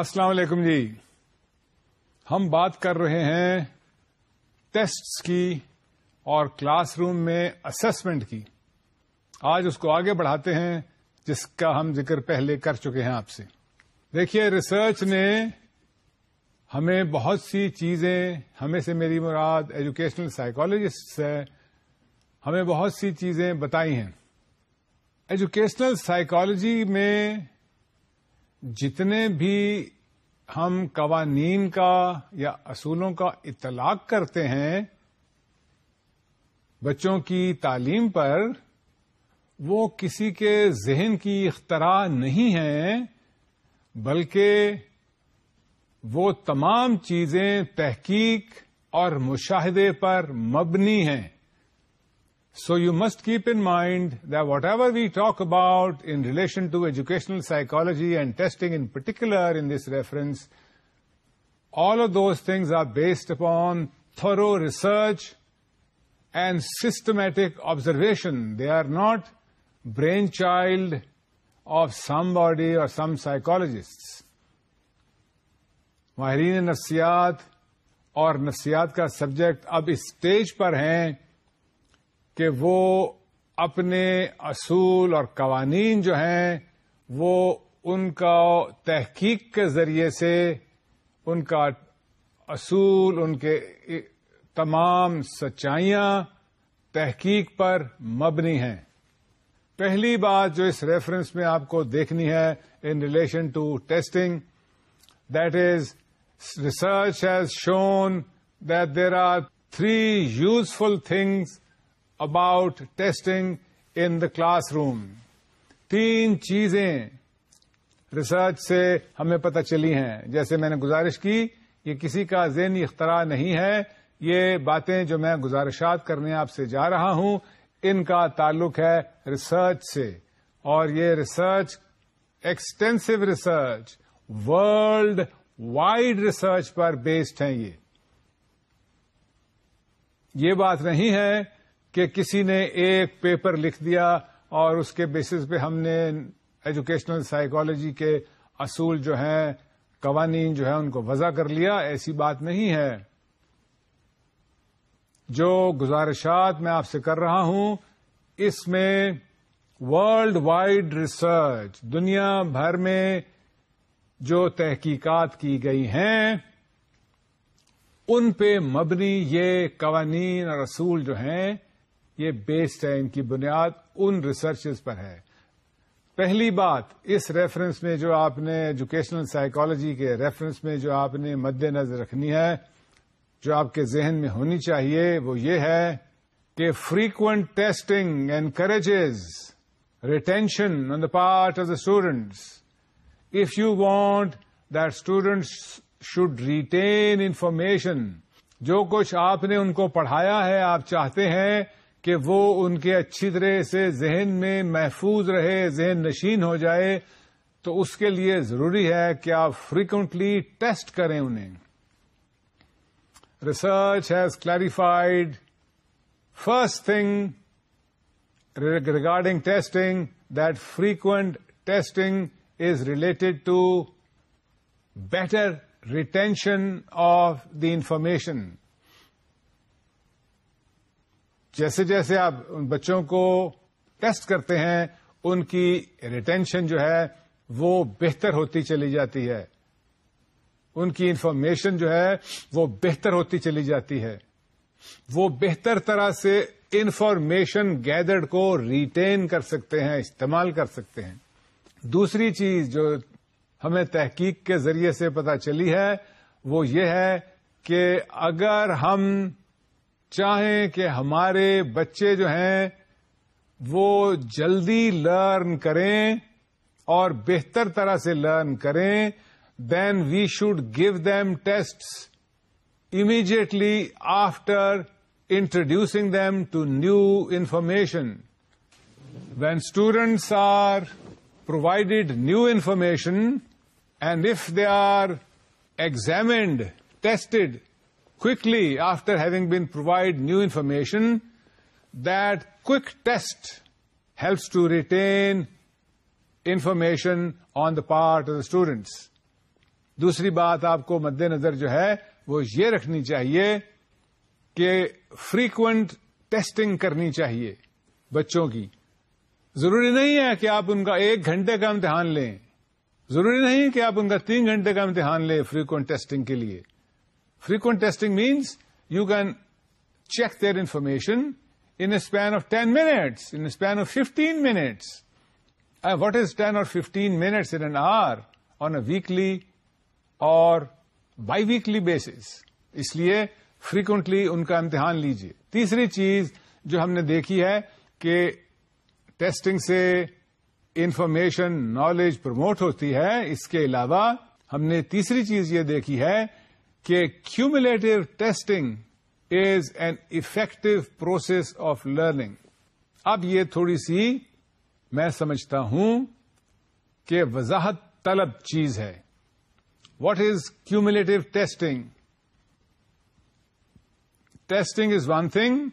السلام علیکم جی ہم بات کر رہے ہیں ٹیسٹ کی اور کلاس روم میں اسسمنٹ کی آج اس کو آگے بڑھاتے ہیں جس کا ہم ذکر پہلے کر چکے ہیں آپ سے دیکھیے ریسرچ نے ہمیں بہت سی چیزیں ہمیں سے میری مراد ایجوکیشنل سائیکالوجسٹ ہے ہمیں بہت سی چیزیں بتائی ہیں ایجوکیشنل سائیکولوجی میں جتنے بھی ہم قوانین کا یا اصولوں کا اطلاق کرتے ہیں بچوں کی تعلیم پر وہ کسی کے ذہن کی اختراع نہیں ہے بلکہ وہ تمام چیزیں تحقیق اور مشاہدے پر مبنی ہیں so you must keep in mind that whatever we talk about in relation to educational psychology and testing in particular in this reference all those things are based upon through research and systematic observation they are not brain child of somebody اور some psychologist ماہرین نفسیات اور نفسیات کا subject اب اس stage پر ہیں کہ وہ اپنے اصول اور قوانین جو ہیں وہ ان کا تحقیق کے ذریعے سے ان کا اصول ان کے تمام سچائیاں تحقیق پر مبنی ہیں پہلی بات جو اس ریفرنس میں آپ کو دیکھنی ہے in relation to testing that is research has shown that there are three useful things about testing in the classroom تین چیزیں ریسرچ سے ہمیں پتہ چلی ہیں جیسے میں نے گزارش کی یہ کسی کا ذہنی اختراع نہیں ہے یہ باتیں جو میں گزارشات کرنے آپ سے جا رہا ہوں ان کا تعلق ہے ریسرچ سے اور یہ research extensive research worldwide research پر بیسڈ ہیں یہ یہ بات نہیں ہے کہ کسی نے ایک پیپر لکھ دیا اور اس کے بیسس پہ ہم نے ایجوکیشنل سائیکالوجی کے اصول جو ہیں قوانین جو ہے ان کو وضع کر لیا ایسی بات نہیں ہے جو گزارشات میں آپ سے کر رہا ہوں اس میں ورلڈ وائڈ ریسرچ دنیا بھر میں جو تحقیقات کی گئی ہیں ان پہ مبنی یہ قوانین اور اصول جو ہیں یہ بیسڈ ہے ان کی بنیاد ان ریسرچ پر ہے پہلی بات اس ریفرنس میں جو آپ نے ایجوکیشنل سائیکالوجی کے ریفرنس میں جو آپ نے مد نظر رکھنی ہے جو آپ کے ذہن میں ہونی چاہیے وہ یہ ہے کہ frequent testing encourages retention on the part of the students if you want that students should retain information جو کچھ آپ نے ان کو پڑھایا ہے آپ چاہتے ہیں کہ وہ ان کے اچھی طرح سے ذہن میں محفوظ رہے ذہن نشین ہو جائے تو اس کے لیے ضروری ہے کہ آپ فریکوینٹلی ٹیسٹ کریں انہیں research has clarified first thing regarding testing that frequent testing is related to better retention of the information جیسے جیسے آپ ان بچوں کو ٹیسٹ کرتے ہیں ان کی ریٹینشن جو ہے وہ بہتر ہوتی چلی جاتی ہے ان کی انفارمیشن جو ہے وہ بہتر ہوتی چلی جاتی ہے وہ بہتر طرح سے انفارمیشن گیدرڈ کو ریٹین کر سکتے ہیں استعمال کر سکتے ہیں دوسری چیز جو ہمیں تحقیق کے ذریعے سے پتہ چلی ہے وہ یہ ہے کہ اگر ہم چاہیں کہ ہمارے بچے جو ہیں وہ جلدی لرن کریں اور بہتر طرح سے لرن کریں then we should give them test immediately after introducing them to new information when students are provided new information and if they are examined tested quickly after having been provided new information that quick test helps to retain information on the part of the students. دوسری بات آپ کو مد نظر جو ہے وہ یہ رکھنی چاہیے کہ فریکوینٹ ٹیسٹنگ کرنی چاہیے بچوں کی ضروری نہیں ہے کہ آپ ان کا ایک گھنٹے کا امتحان لیں ضروری نہیں کہ آپ ان کا تین گھنٹے کا امتحان لیں فریکوینٹ ٹیسٹنگ کے لیے frequent testing means you can check in information span of span of ten minutes is minutes or 15 is in an fifteen on in weekly اور بائی ویکلی بیسس اس لیے فریکوینٹلی ان کا امتحان لیجیے تیسری چیز جو ہم نے دیکھی ہے کہ ٹیسٹنگ سے انفارمیشن نالج پروموٹ ہوتی ہے اس کے علاوہ ہم نے تیسری چیز یہ دیکھی ہے کہ cumulative testing is an effective process of learning اب یہ تھوڑی سی میں سمجھتا ہوں کہ وضاحت طلب چیز ہے what is کیوم testing testing is one thing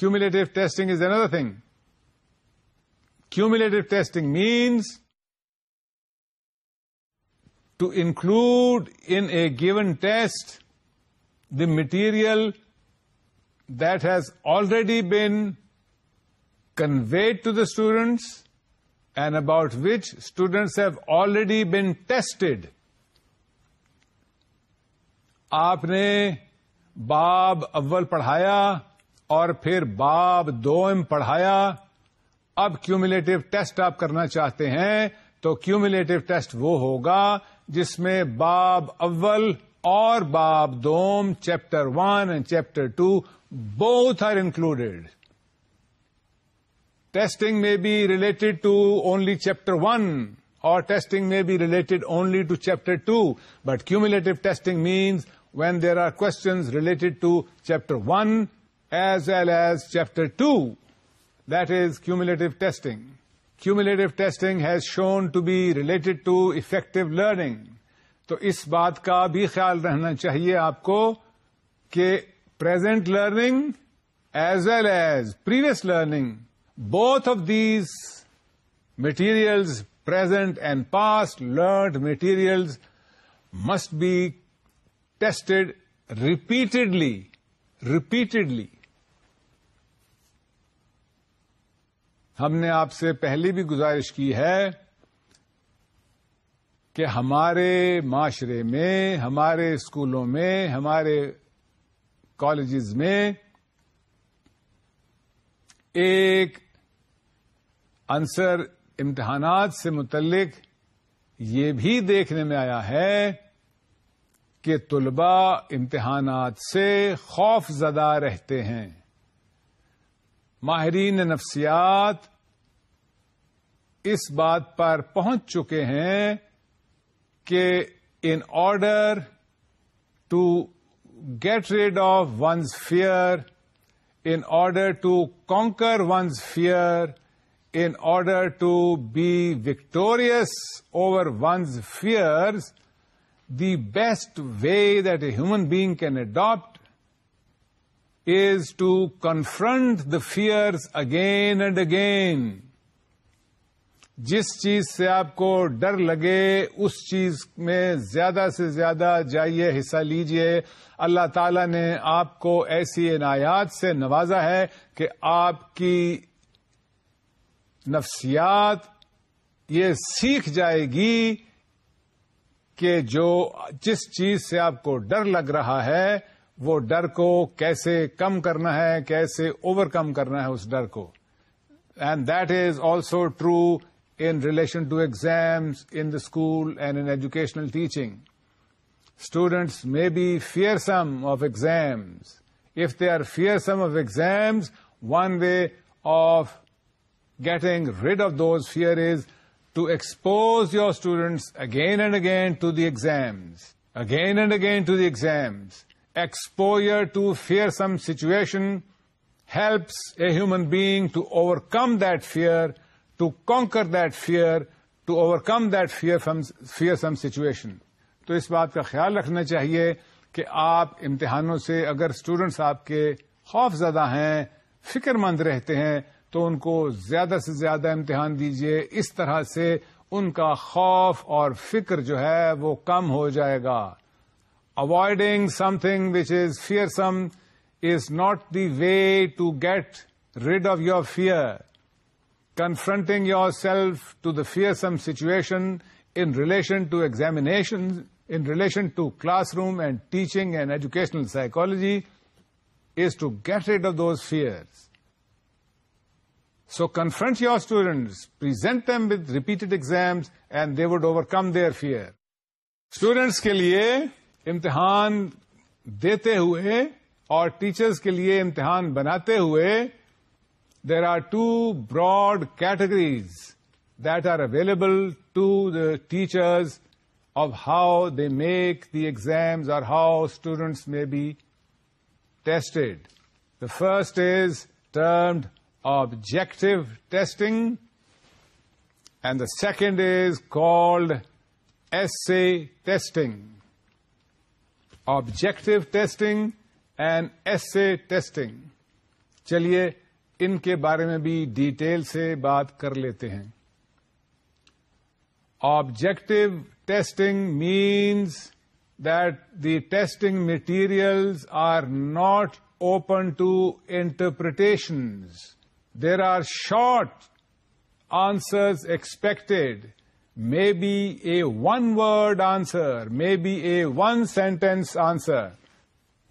cumulative testing is another thing کیوم testing means include in a given test the material that has already been conveyed to the students and about which students have already been tested آپ نے باب اول پڑھایا اور پھر باب دوم پڑھایا اب کیومولیٹو ٹیسٹ آپ کرنا چاہتے ہیں تو کیومولیٹو ٹیسٹ وہ ہوگا جس میں باب اول اور باب دوم chapter one and chapter two both are included testing میں be related to only chapter one اور ٹیسٹنگ میں be related only to chapter two but cumulative testing means when there are questions related to chapter one as well as chapter two that is cumulative testing cumulative testing has shown to be related to effective learning تو اس بات کا بھی خیال رہنا چاہیے آپ کو کہ present learning as well as previous learning both of these materials present and past learned materials must be tested repeatedly repeatedly ہم نے آپ سے پہلی بھی گزارش کی ہے کہ ہمارے معاشرے میں ہمارے اسکولوں میں ہمارے کالجز میں ایک عنصر امتحانات سے متعلق یہ بھی دیکھنے میں آیا ہے کہ طلباء امتحانات سے خوف زدہ رہتے ہیں ماہرین نفسیات اس بات پر پہنچ چکے ہیں کہ in order to get rid of one's fear in order to conquer one's fear in order to be victorious over one's fear the best way that a human being can adapt is to confront the fears again and again جس چیز سے آپ کو ڈر لگے اس چیز میں زیادہ سے زیادہ جائیے حصہ لیجئے اللہ تعالیٰ نے آپ کو ایسی عنایات سے نوازا ہے کہ آپ کی نفسیات یہ سیکھ جائے گی کہ جو جس چیز سے آپ کو ڈر لگ رہا ہے وہ ڈر کو کیسے کم کرنا ہے کیسے اوور کم کرنا ہے اس ڈر کو and that is also true in relation to exams in the school and in educational teaching students may be fearsome of exams if they are fearsome of exams one way of getting rid of those fear is to expose your students again and again to the exams again and again to the exams exposure to fair some situation helps a human to overcome come that fear to conquer that fear to overcome that fear fair some situation تو اس بات کا خیال رکھنا چاہیے کہ آپ امتحانوں سے اگر اسٹوڈنٹس آپ کے خوف زدہ ہیں فکر مند رہتے ہیں تو ان کو زیادہ سے زیادہ امتحان دیجیے اس طرح سے ان کا خوف اور فکر جو ہے وہ کم ہو جائے گا Avoiding something which is fearsome is not the way to get rid of your fear. Confronting yourself to the fearsome situation in relation to examinations, in relation to classroom and teaching and educational psychology, is to get rid of those fears. So confront your students, present them with repeated exams, and they would overcome their fear. Students ke liye امتحان دیتے ہوئے اور teachers کے لیے امتحان بناتے ہوئے there are two broad categories that are available to the teachers of how they make the exams اور how students may be tested the first is termed objective testing and the second is called essay testing objective testing and essay testing چلیے ان کے بارے میں بھی detail سے بات کر لیتے ہیں objective testing means that the testing materials are not open to interpretation there are short answers expected Maybe a one-word answer, maybe a one-sentence answer.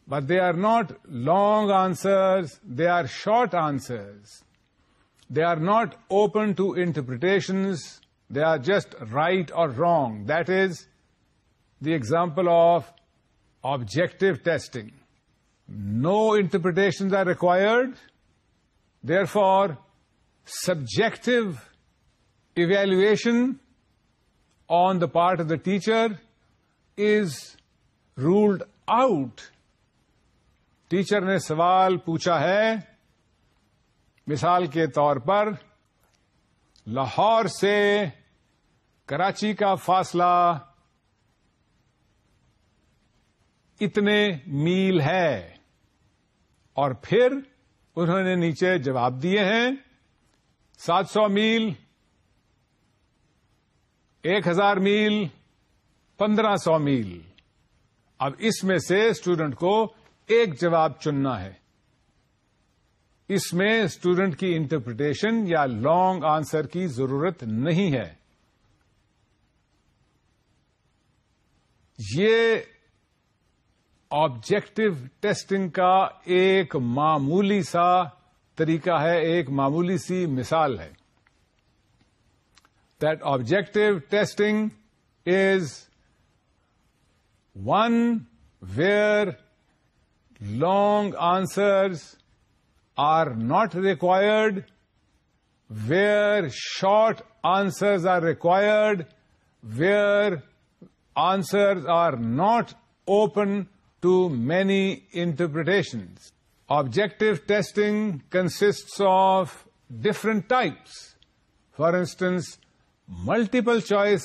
But they are not long answers, they are short answers. They are not open to interpretations, they are just right or wrong. That is the example of objective testing. No interpretations are required, therefore, subjective evaluation on the part of the teacher is ruled out teacher نے سوال پوچھا ہے مثال کے طور پر لاہور سے کراچی کا فاصلہ اتنے میل ہے اور پھر انہوں نے نیچے جواب دیے ہیں سات سو میل ایک ہزار میل پندرہ سو میل اب اس میں سے اسٹوڈنٹ کو ایک جواب چننا ہے اس میں اسٹوڈنٹ کی انٹرپریٹیشن یا لانگ آنسر کی ضرورت نہیں ہے یہ آبجیکٹو ٹیسٹنگ کا ایک معمولی سا طریقہ ہے ایک معمولی سی مثال ہے that objective testing is one where long answers are not required, where short answers are required, where answers are not open to many interpretations. Objective testing consists of different types. For instance, multiple choice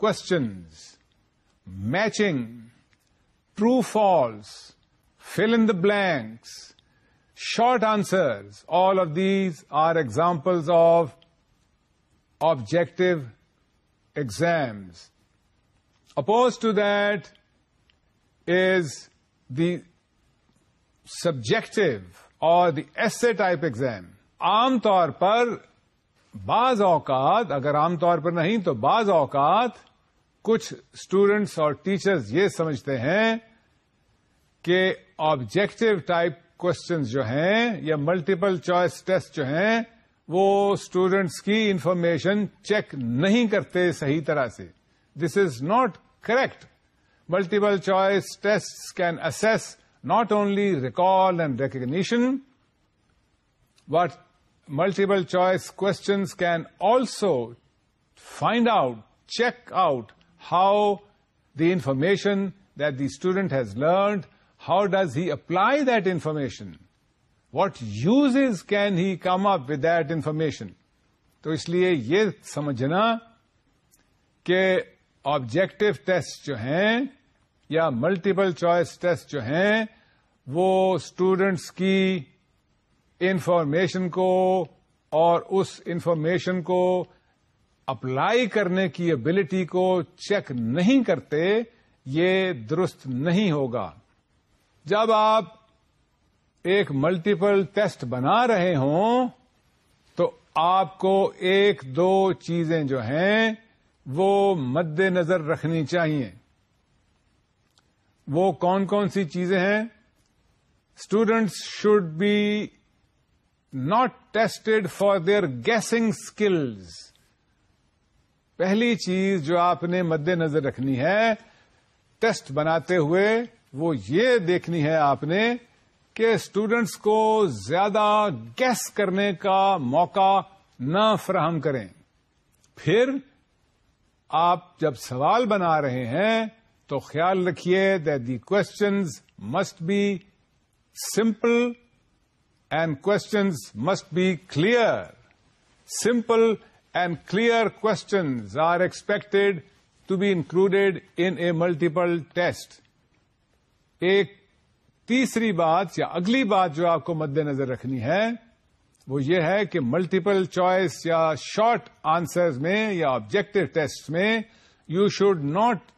questions matching true false fill in the blanks short answers all of these are examples of objective exams opposed to that is the subjective اور the ایسے type exam عام طور پر بعض اوقات اگر عام طور پر نہیں تو بعض اوقات کچھ اسٹوڈینٹس اور ٹیچرز یہ سمجھتے ہیں کہ آبجیکٹو ٹائپ کوشچنز جو ہیں یا ملٹیپل چوائس ٹیسٹ جو ہیں وہ اسٹوڈینٹس کی انفارمیشن چیک نہیں کرتے صحیح طرح سے this is not correct multiple choice test can us not only recall and recognition what multiple choice questions can also find out check out how the information that the student has learned how does he apply that information what uses can can he come up with that information تو اس لیے یہ سمجھنا کہ objective test جو ہیں یا multiple choice test جو ہیں وہ اسٹوڈینٹس کی انفارمیشن کو اور اس انفارمیشن کو اپلائی کرنے کی ابلٹی کو چیک نہیں کرتے یہ درست نہیں ہوگا جب آپ ایک ملٹیپل ٹیسٹ بنا رہے ہوں تو آپ کو ایک دو چیزیں جو ہیں وہ مد نظر رکھنی چاہیے وہ کون کون سی چیزیں ہیں students should be not tested for their guessing skills پہلی چیز جو آپ نے مد نظر رکھنی ہے ٹیسٹ بناتے ہوئے وہ یہ دیکھنی ہے آپ نے کہ اسٹوڈینٹس کو زیادہ گیس کرنے کا موقع نہ فراہم کریں پھر آپ جب سوال بنا رہے ہیں تو خیال رکھیے the questions must be simple and questions must be clear simple and clear questions are expected to be included in multiple test ایک تیسری بات یا اگلی بات جو آپ کو مد نظر رکھنی ہے وہ یہ ہے کہ ملٹیپل چوائس یا شارٹ آنسرز میں یا آبجیکٹو ٹیسٹ میں you should not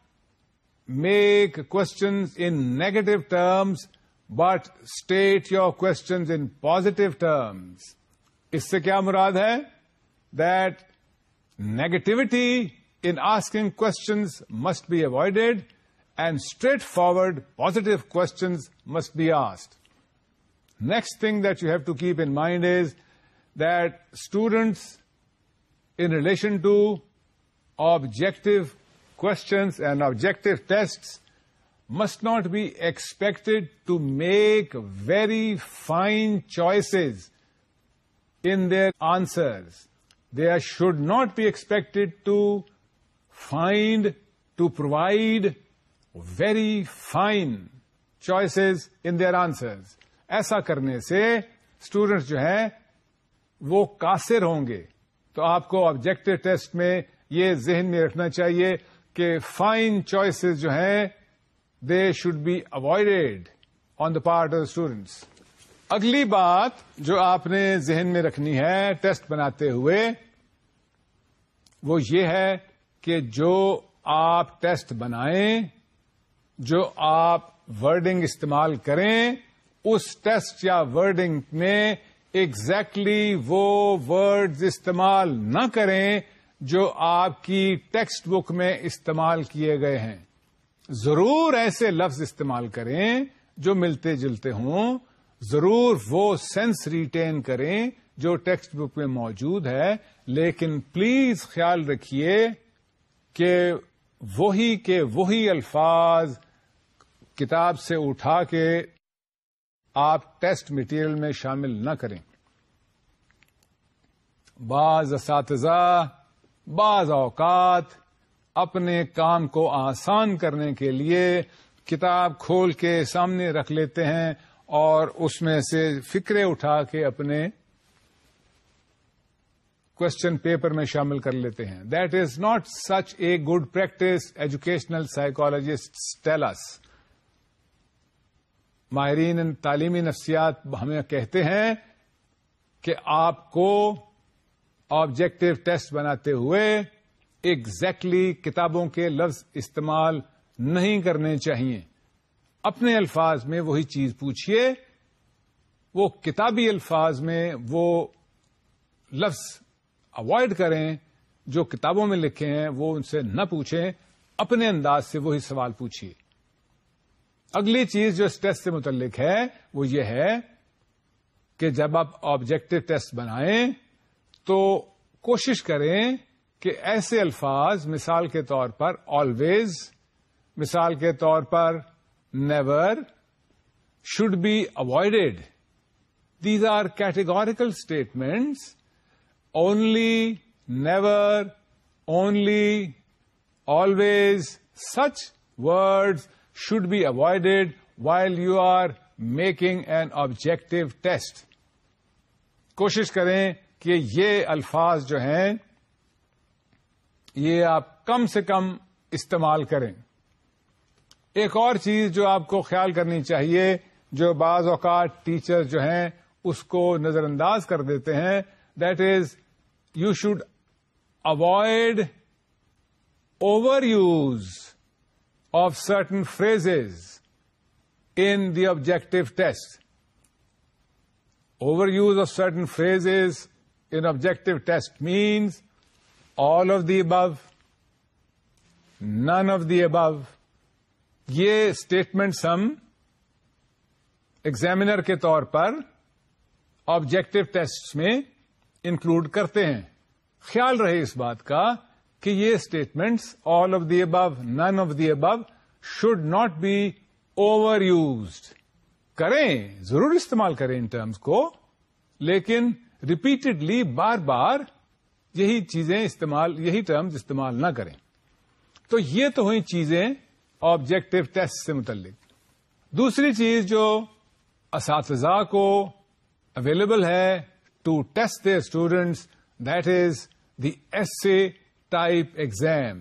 make questions in negative terms but state your in positive terms اس سے کیا مراد ہے that negativity in asking questions must be avoided and straightforward positive questions must be asked next thing that you have to keep in mind is that students in relation to objective questions and objective test must not be expected to make very fine choices in their answers they are should not be expected to find to provide very fine choices in their answers ایسا کرنے سے students جو ہیں وہ قاصر ہوں گے تو آپ کو آبجیکٹو ٹیسٹ میں یہ ذہن میں رکھنا چاہیے کہ فائن چوائسیز جو ہیں they should be avoided on the part of students اگلی بات جو آپ نے ذہن میں رکھنی ہے ٹیسٹ بناتے ہوئے وہ یہ ہے کہ جو آپ ٹیسٹ بنائیں جو آپ ورڈنگ استعمال کریں اس ٹیسٹ یا ورڈنگ میں ایگزیکٹلی وہ ورڈ استعمال نہ کریں جو آپ کی ٹیکسٹ بک میں استعمال کیے گئے ہیں ضرور ایسے لفظ استعمال کریں جو ملتے جلتے ہوں ضرور وہ سینس ریٹین کریں جو ٹیکسٹ بک میں موجود ہے لیکن پلیز خیال رکھیے کہ وہی کے وہی الفاظ کتاب سے اٹھا کے آپ ٹیسٹ مٹیریل میں شامل نہ کریں بعض اساتذہ بعض اوقات اپنے کام کو آسان کرنے کے لیے کتاب کھول کے سامنے رکھ لیتے ہیں اور اس میں سے فکرے اٹھا کے اپنے کوشچن پیپر میں شامل کر لیتے ہیں that is not such a good practice educational psychologist tells ماہرین تعلیمی نفسیات ہمیں کہتے ہیں کہ آپ کو آبجیکٹو ٹیسٹ بناتے ہوئے ایگزیکٹلی exactly کتابوں کے لفظ استعمال نہیں کرنے چاہیے اپنے الفاظ میں وہی چیز پوچھیے وہ کتابی الفاظ میں وہ لفظ اوائڈ کریں جو کتابوں میں لکھے ہیں وہ ان سے نہ پوچھیں اپنے انداز سے وہی سوال پوچھیے اگلی چیز جو اس ٹیسٹ سے متعلق ہے وہ یہ ہے کہ جب آپ آبجیکٹو ٹیسٹ بنائیں تو کوشش کریں کہ ایسے الفاظ مثال کے طور پر آلویز مثال کے طور پر never should be avoided. These are categorical statements. Only, never, only, always, such words should be avoided while you are making an objective test. کوشش کریں کہ یہ الفاظ جو ہیں یہ آپ کم سے کم استعمال کریں ایک اور چیز جو آپ کو خیال کرنی چاہیے جو بعض اوقات ٹیچر جو ہیں اس کو نظر انداز کر دیتے ہیں that is you should avoid overuse of certain phrases in the objective test overuse of certain phrase in objective test means all of the above none of the above یہ statements ہم examiner کے طور پر objective test میں include کرتے ہیں خیال رہے اس بات کا کہ یہ statements all of the above none of the above should not be overused کریں ضرور استعمال کریں ان ٹرمز کو لیکن ریپیٹڈلی بار بار یہی چیزیں استعمال یہی ٹرمز استعمال نہ کریں تو یہ تو ہوئی چیزیں آبجیکٹو ٹیسٹ سے متعلق دوسری چیز جو اساتذہ کو اویلیبل ہے to test their students that is the essay type exam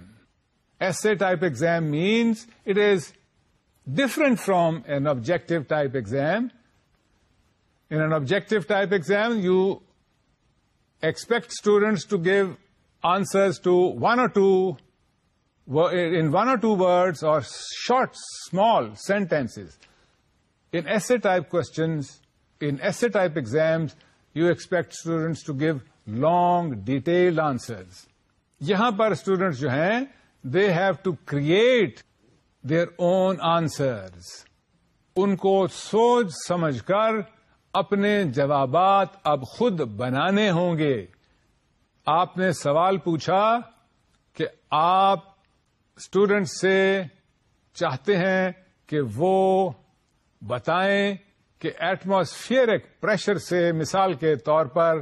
essay type exam means it is different from an objective type exam in an objective type exam you expect students to give answers to one or two one or two words اور short small sentence in essay type questions in essay type exams you expect students to give long detail answers یہاں پر اسٹڈینٹس جو ہیں they have to create their own answers ان کو سوچ سمجھ کر اپنے جوابات اب خود بنانے ہوں گے آپ نے سوال پوچھا کہ آپ اسٹوڈنٹ سے چاہتے ہیں کہ وہ بتائیں کہ ایٹماسفیئرک پریشر سے مثال کے طور پر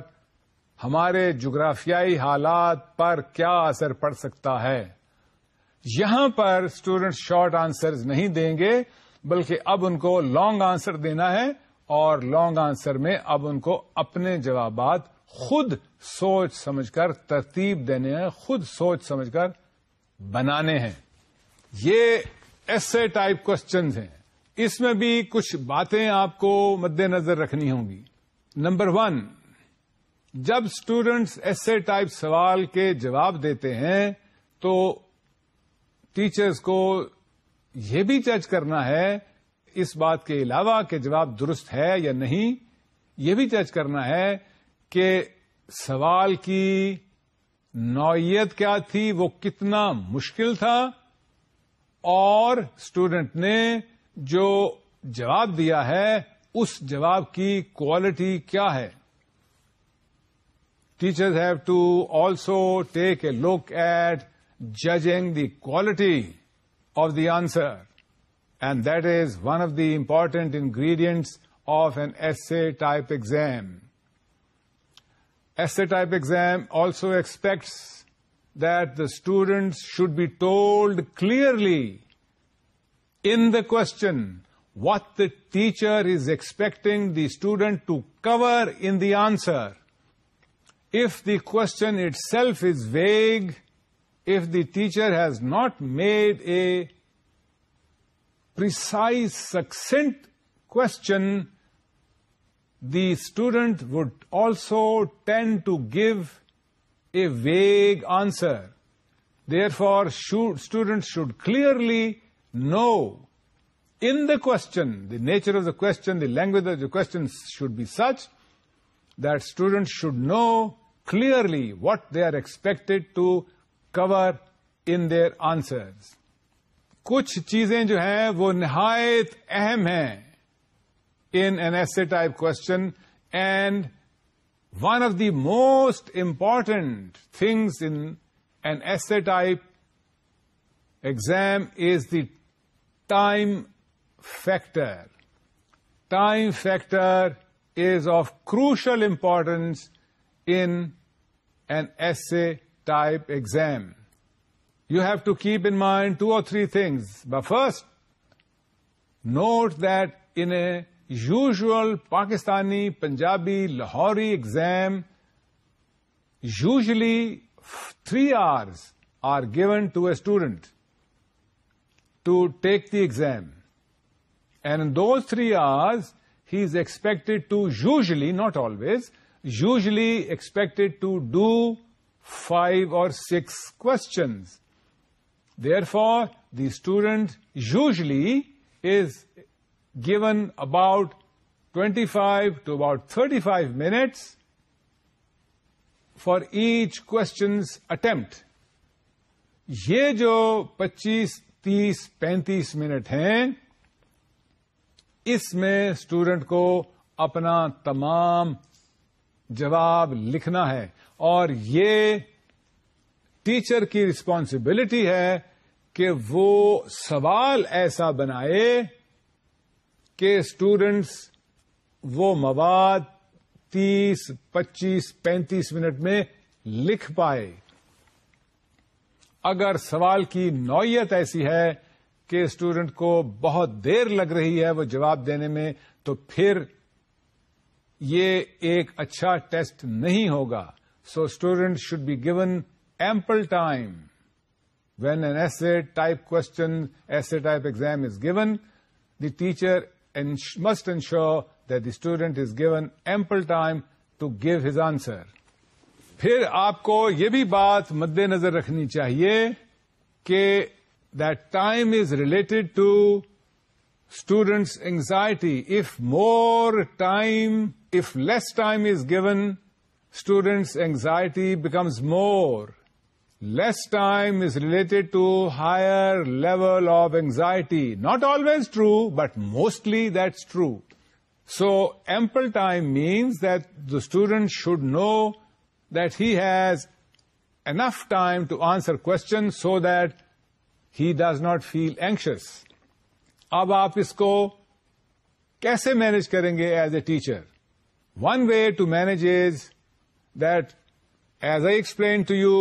ہمارے جغرافیائی حالات پر کیا اثر پڑ سکتا ہے یہاں پر اسٹوڈنٹ شارٹ آنسر نہیں دیں گے بلکہ اب ان کو لانگ آنسر دینا ہے اور لانگ آنسر میں اب ان کو اپنے جوابات خود سوچ سمجھ کر ترتیب دینے ہیں خود سوچ سمجھ کر بنانے ہیں یہ ایسے ٹائپ کوشچنز ہیں اس میں بھی کچھ باتیں آپ کو مد نظر رکھنی ہوں گی نمبر ون جب اسٹوڈینٹس ایسے ٹائپ سوال کے جواب دیتے ہیں تو ٹیچرز کو یہ بھی جج کرنا ہے اس بات کے علاوہ کہ جواب درست ہے یا نہیں یہ بھی جج کرنا ہے کہ سوال کی نوعیت کیا تھی وہ کتنا مشکل تھا اور اسٹوڈینٹ نے جو جواب دیا ہے اس جواب کی کوالٹی کیا ہے teachers have to also take a look at judging the quality of the answer and that is one of the important ingredients of an essay-type exam. Essay-type exam also expects that the students should be told clearly in the question what the teacher is expecting the student to cover in the answer. If the question itself is vague, if the teacher has not made a precise, succinct question, the student would also tend to give a vague answer. Therefore, students should clearly know in the question, the nature of the question, the language of the question should be such that students should know clearly what they are expected to cover in their answers. کچھ چیزیں جو ہیں وہ نہایت اہم ہیں in an essay type question and one of the most important things in N a type exam is the time factor time factor is of crucial importance essay type exam you have to keep in mind two or three things. But first, note that in a usual Pakistani, Punjabi, Lahori exam, usually 3 hours are given to a student to take the exam. And in those 3 hours, he is expected to usually, not always, usually expected to do 5 or 6 questions. therefore for the student usually is given about twenty five to about thirty five minutes for each attempt یہ جو پچیس تیس پینتیس minute ہیں اس میں student کو اپنا تمام جواب لکھنا ہے اور یہ ٹیچر کی رسپانسبلٹی ہے کہ وہ سوال ایسا بنائے کہ اسٹوڈینٹس وہ مواد تیس پچیس پینتیس منٹ میں لکھ پائے اگر سوال کی نوعیت ایسی ہے کہ اسٹوڈینٹ کو بہت دیر لگ رہی ہے وہ جواب دینے میں تو پھر یہ ایک اچھا ٹیسٹ نہیں ہوگا so student should be given ample time we N essay type question essay type exam is given the teacher and must ensure the student is given ample time to give his answer پھر آپ کو یہ بھی بات مد نظر رکھنی چاہیے کہ time is related to students anxiety if more time if less time is given students anxiety becomes more less time is related to higher level of anxiety. Not always true, but mostly that's true. So ample time means that the student should know that he has enough time to answer questions so that he does not feel anxious. اب آپ اس کو کیسے manage کریں گے as a teacher one way to manage is that as I explain to you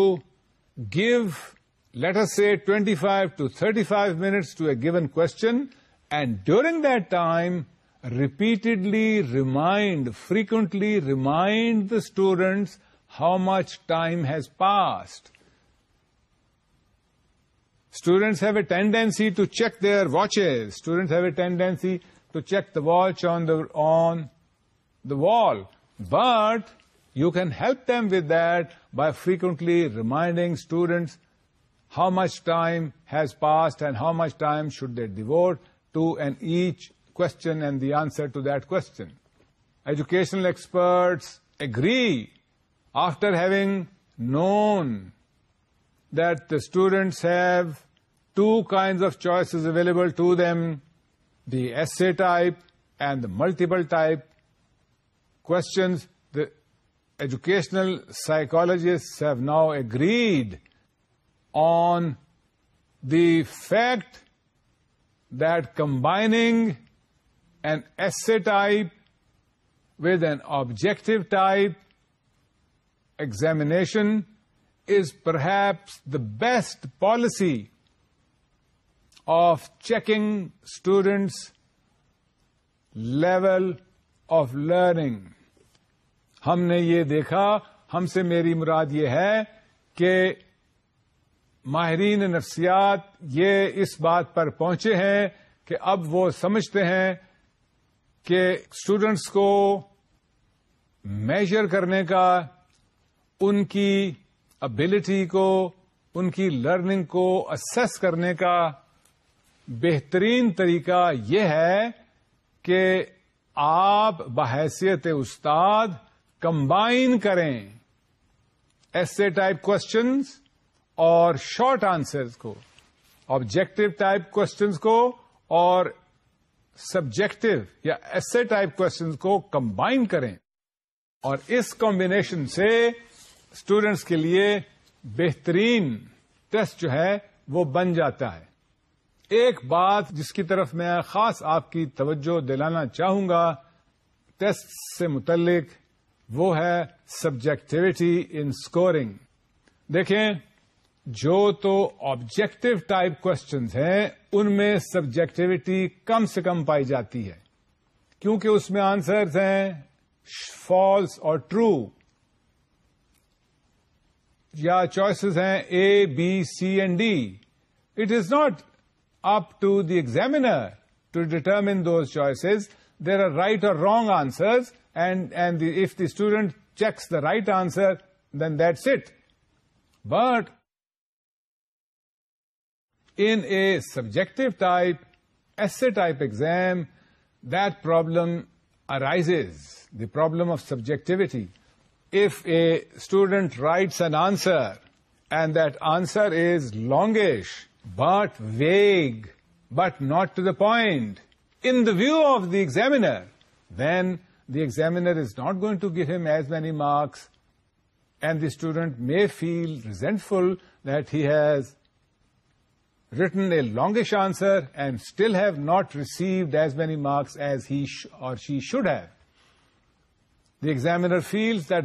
give, let us say, 25 to 35 minutes to a given question, and during that time, repeatedly remind, frequently remind the students how much time has passed. Students have a tendency to check their watches. Students have a tendency to check the watch on the wall. But you can help them with that by frequently reminding students how much time has passed and how much time should they devote to each question and the answer to that question. Educational experts agree, after having known that the students have two kinds of choices available to them, the essay type and the multiple type questions, educational psychologists have now agreed on the fact that combining an essay type with an objective type examination is perhaps the best policy of checking students' level of learning. ہم نے یہ دیکھا ہم سے میری مراد یہ ہے کہ ماہرین نفسیات یہ اس بات پر پہنچے ہیں کہ اب وہ سمجھتے ہیں کہ اسٹوڈنٹس کو میجر کرنے کا ان کی ابلٹی کو ان کی لرننگ کو اسس کرنے کا بہترین طریقہ یہ ہے کہ آپ بحیثیت استاد کمبائن کریں ایسے ٹائپ کوشچنس اور شارٹ آنسر کو آبجیکٹو ٹائپ کوشچنس کو اور سبجیکٹو یا ایسے ٹائپ کوشچنس کو کمبائن کریں اور اس کمبینیشن سے اسٹوڈینٹس کے لیے بہترین ٹیسٹ جو ہے وہ بن جاتا ہے ایک بات جس کی طرف میں خاص آپ کی توجہ دلانا چاہوں گا ٹیسٹ سے متعلق وہ ہے سبجیکٹیوٹی ان اسکورنگ دیکھیں جو تو آبجیکٹو ٹائپ کوشچنز ہیں ان میں سبجیکٹیوٹی کم سے کم پائی جاتی ہے کیونکہ اس میں آنسر ہیں فالس اور ٹرو یا چوائسیز ہیں A B C and D it is not up to the examiner to determine those choices there are right اور wrong answers If the student checks the right answer, then that's it. But in a subjective type, essay type exam, that problem arises, the problem of subjectivity. If a student writes an answer and that answer is longish but vague but not to the point in the view of the examiner, then the examiner is not going to give him as many marks, and the student may feel resentful that he has written a longish answer and still have not received as many marks as he or she should have. The examiner feels that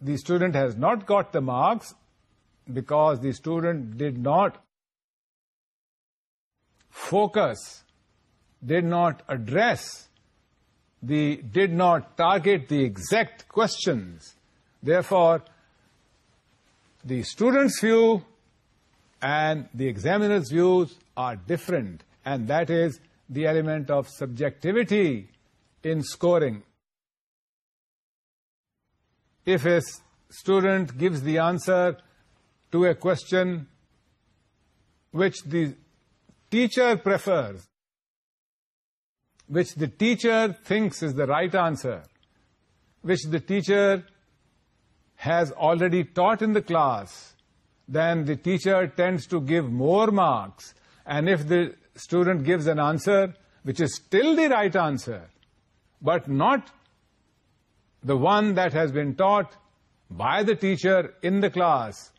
the student has not got the marks because the student did not focus, did not address they did not target the exact questions. Therefore, the student's view and the examiner's views are different, and that is the element of subjectivity in scoring. If a student gives the answer to a question which the teacher prefers, which the teacher thinks is the right answer, which the teacher has already taught in the class, then the teacher tends to give more marks. And if the student gives an answer which is still the right answer, but not the one that has been taught by the teacher in the class,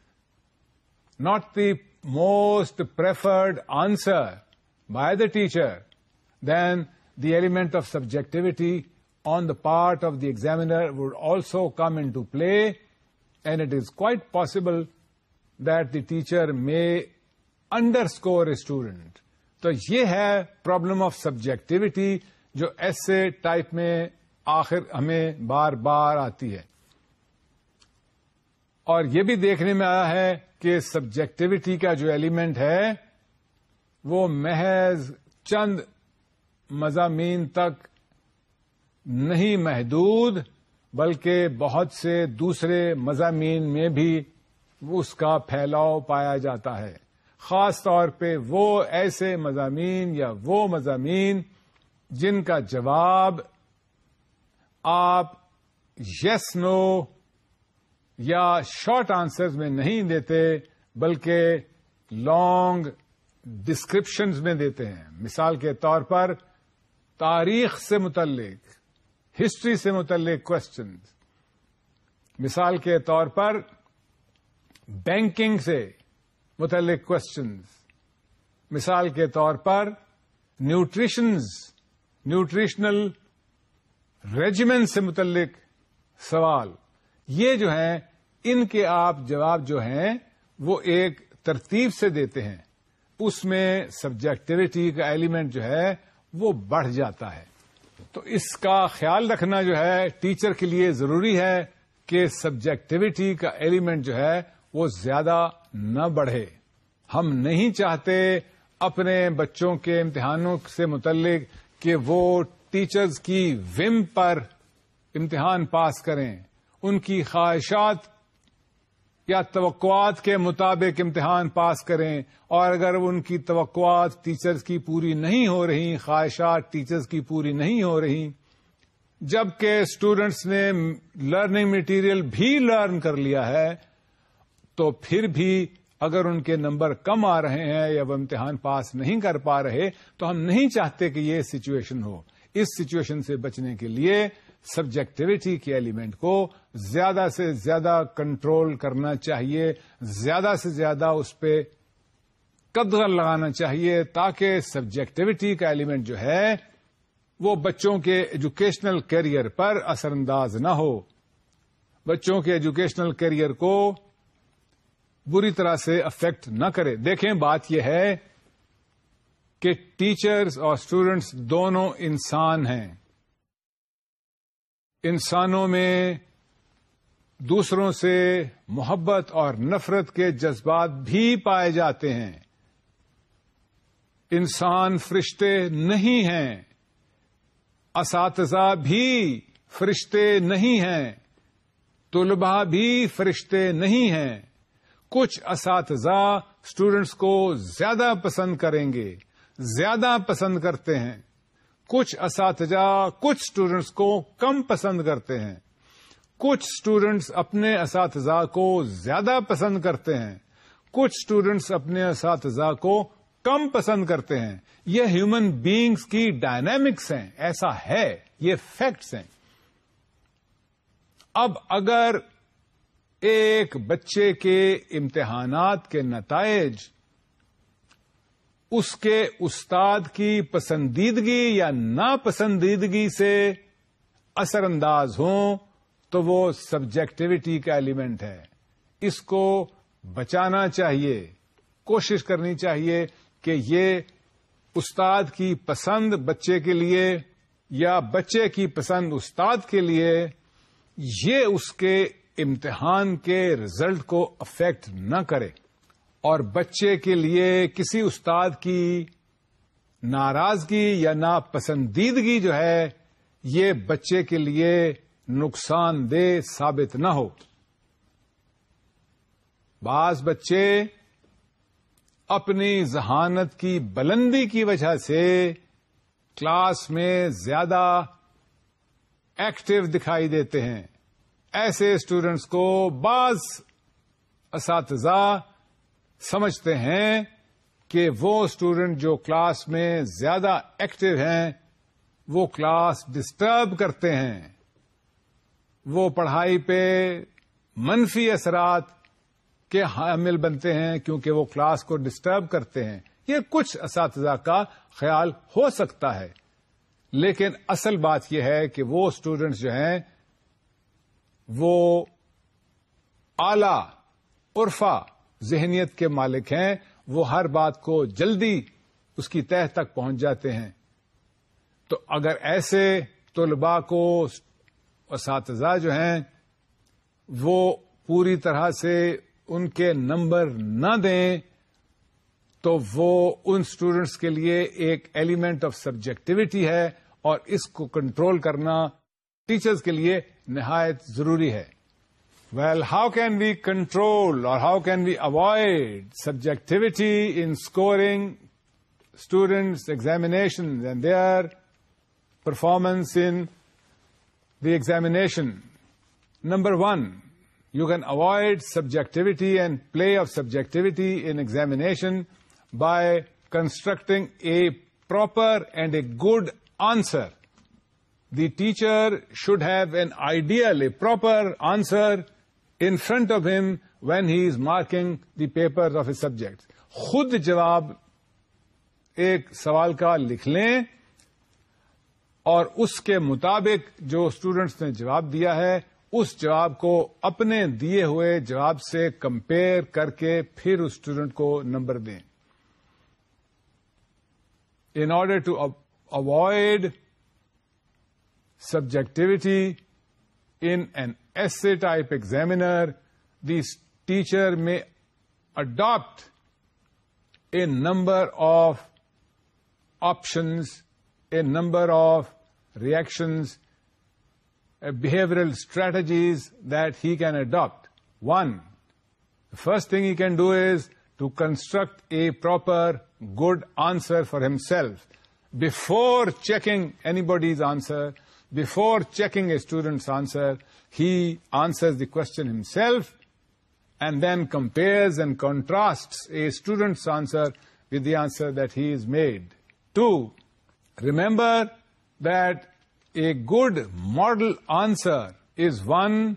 not the most preferred answer by the teacher, then the element of subjectivity on the part of the examiner would also come into to play and it is quite possible the the teacher may under score a تو یہ ہے problem of subjectivity جو ایسے type میں آخر ہمیں بار بار آتی ہے اور یہ بھی دیکھنے میں آیا ہے کہ سبجیکٹوٹی کا جو ایلیمنٹ ہے وہ محض چند مضامین تک نہیں محدود بلکہ بہت سے دوسرے مضامین میں بھی اس کا پھیلاؤ پایا جاتا ہے خاص طور پہ وہ ایسے مضامین یا وہ مضامین جن کا جواب آپ یس نو یا شارٹ آنسرز میں نہیں دیتے بلکہ لانگ ڈسکرپشنز میں دیتے ہیں مثال کے طور پر تاریخ سے متعلق ہسٹری سے متعلق کوشچنز مثال کے طور پر بینکنگ سے متعلق کوشچنز مثال کے طور پر نیوٹریشنز نیوٹریشنل ریجیمن سے متعلق سوال یہ جو ہیں ان کے آپ جواب جو ہیں وہ ایک ترتیب سے دیتے ہیں اس میں سبجیکٹوٹی کا ایلیمنٹ جو ہے وہ بڑھ جاتا ہے تو اس کا خیال رکھنا جو ہے ٹیچر کے لیے ضروری ہے کہ سبجیکٹوٹی کا ایلیمنٹ جو ہے وہ زیادہ نہ بڑھے ہم نہیں چاہتے اپنے بچوں کے امتحانوں سے متعلق کہ وہ ٹیچرز کی وم پر امتحان پاس کریں ان کی خواہشات یا توقعات کے مطابق امتحان پاس کریں اور اگر ان کی توقعات ٹیچرز کی پوری نہیں ہو رہی خواہشات ٹیچرز کی پوری نہیں ہو رہی جبکہ اسٹوڈینٹس نے لرننگ مٹیریل بھی لرن کر لیا ہے تو پھر بھی اگر ان کے نمبر کم آ رہے ہیں یا وہ امتحان پاس نہیں کر پا رہے تو ہم نہیں چاہتے کہ یہ سچویشن ہو اس سچویشن سے بچنے کے لیے سبجیکٹوٹی کے ایلیمنٹ کو زیادہ سے زیادہ کنٹرول کرنا چاہیے زیادہ سے زیادہ اس پہ قدر لگانا چاہیے تاکہ سبجیکٹوٹی کا ایلیمنٹ جو ہے وہ بچوں کے ایجوکیشنل کیریئر پر اثر انداز نہ ہو بچوں کے ایجوکیشنل کیریئر کو بری طرح سے افیکٹ نہ کرے دیکھیں بات یہ ہے کہ ٹیچرز اور اسٹوڈینٹس دونوں انسان ہیں انسانوں میں دوسروں سے محبت اور نفرت کے جذبات بھی پائے جاتے ہیں انسان فرشتے نہیں ہیں اساتذہ بھی فرشتے نہیں ہیں طلبا بھی فرشتے نہیں ہیں کچھ اساتذہ اسٹوڈینٹس کو زیادہ پسند کریں گے زیادہ پسند کرتے ہیں کچھ اساتذہ کچھ اسٹوڈینٹس کو کم پسند کرتے ہیں کچھ اسٹوڈینٹس اپنے اساتذہ کو زیادہ پسند کرتے ہیں کچھ اسٹوڈینٹس اپنے اساتذہ کو کم پسند کرتے ہیں یہ ہیومن بینگس کی ڈائنامکس ہیں ایسا ہے یہ فیکٹس ہیں اب اگر ایک بچے کے امتحانات کے نتائج اس کے استاد کی پسندیدگی یا ناپسندیدگی سے اثر انداز ہوں تو وہ سبجیکٹیوٹی کا ایلیمنٹ ہے اس کو بچانا چاہیے کوشش کرنی چاہیے کہ یہ استاد کی پسند بچے کے لیے یا بچے کی پسند استاد کے لیے یہ اس کے امتحان کے رزلٹ کو افیکٹ نہ کرے اور بچے کے لیے کسی استاد کی ناراضگی یا ناپسندیدگی جو ہے یہ بچے کے لیے نقصان دہ ثابت نہ ہو بعض بچے اپنی ذہانت کی بلندی کی وجہ سے کلاس میں زیادہ ایکٹیو دکھائی دیتے ہیں ایسے اسٹوڈینٹس کو بعض اساتذہ سمجھتے ہیں کہ وہ اسٹوڈنٹ جو کلاس میں زیادہ ایکٹیو ہیں وہ کلاس ڈسٹرب کرتے ہیں وہ پڑھائی پہ منفی اثرات کے حامل بنتے ہیں کیونکہ وہ کلاس کو ڈسٹرب کرتے ہیں یہ کچھ اساتذہ کا خیال ہو سکتا ہے لیکن اصل بات یہ ہے کہ وہ اسٹوڈینٹس جو ہیں وہ اعلی عرفہ ذہنیت کے مالک ہیں وہ ہر بات کو جلدی اس کی تہ تک پہنچ جاتے ہیں تو اگر ایسے طلباء کو اساتذہ جو ہیں وہ پوری طرح سے ان کے نمبر نہ دیں تو وہ ان اسٹوڈینٹس کے لیے ایک ایلیمنٹ آف سبجیکٹوٹی ہے اور اس کو کنٹرول کرنا ٹیچرز کے لیے نہایت ضروری ہے Well, how can we control or how can we avoid subjectivity in scoring students' examinations and their performance in the examination? Number one, you can avoid subjectivity and play of subjectivity in examination by constructing a proper and a good answer. The teacher should have an ideal, a proper answer in front of him when he is marking the paper of a subject خود جواب ایک سوال کا لکھ لیں اور اس کے مطابق جو اسٹوڈنٹس نے جواب دیا ہے اس جواب کو اپنے دیے ہوئے جواب سے کمپیئر کر کے پھر اس اسٹوڈنٹ کو نمبر دیں in order to avoid subjectivity in an essay-type examiner, the teacher may adopt a number of options, a number of reactions, uh, behavioral strategies that he can adopt. One, the first thing he can do is to construct a proper, good answer for himself before checking anybody's answer. Before checking a student's answer he answers the question himself and then compares and contrast a student's answer with the answer that he is made Two, remember that a good model answer is one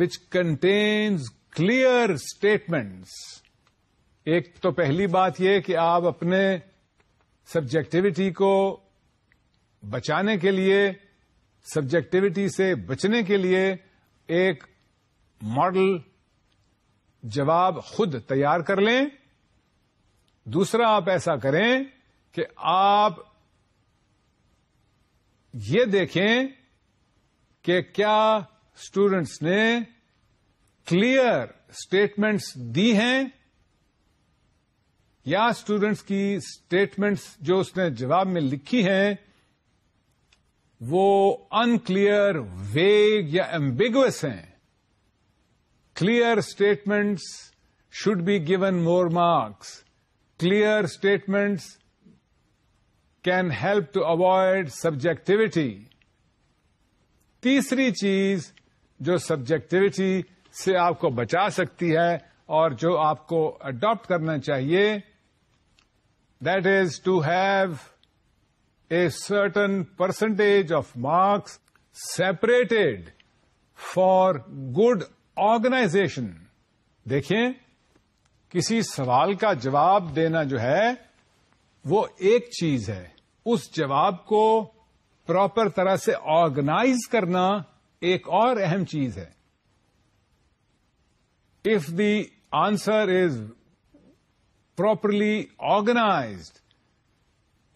which contains clear statements ایک تو پہلی بات یہ کہ آپ اپنے subjectivity کو بچانے کے لیے سبجیکٹوٹی سے بچنے کے لیے ایک ماڈل جواب خود تیار کر لیں دوسرا آپ ایسا کریں کہ آپ یہ دیکھیں کہ کیا اسٹوڈینٹس نے کلیئر اسٹیٹمنٹس دی ہیں یا اسٹوڈینٹس کی اسٹیٹمنٹس جو اس نے جواب میں لکھی ہیں وہ انکلیئر ویگ یا ایمبیگوس ہیں clear statements should be given more marks clear statements can help to avoid subjectivity تیسری چیز جو سبجیکٹیوٹی سے آپ کو بچا سکتی ہے اور جو آپ کو اڈاپٹ کرنا چاہیے that is to have certain percentage of marks separated for good organization دیکھیے کسی سوال کا جواب دینا جو ہے وہ ایک چیز ہے اس جواب کو پراپر طرح سے آرگنائز کرنا ایک اور اہم چیز ہے if the answer is properly آرگناف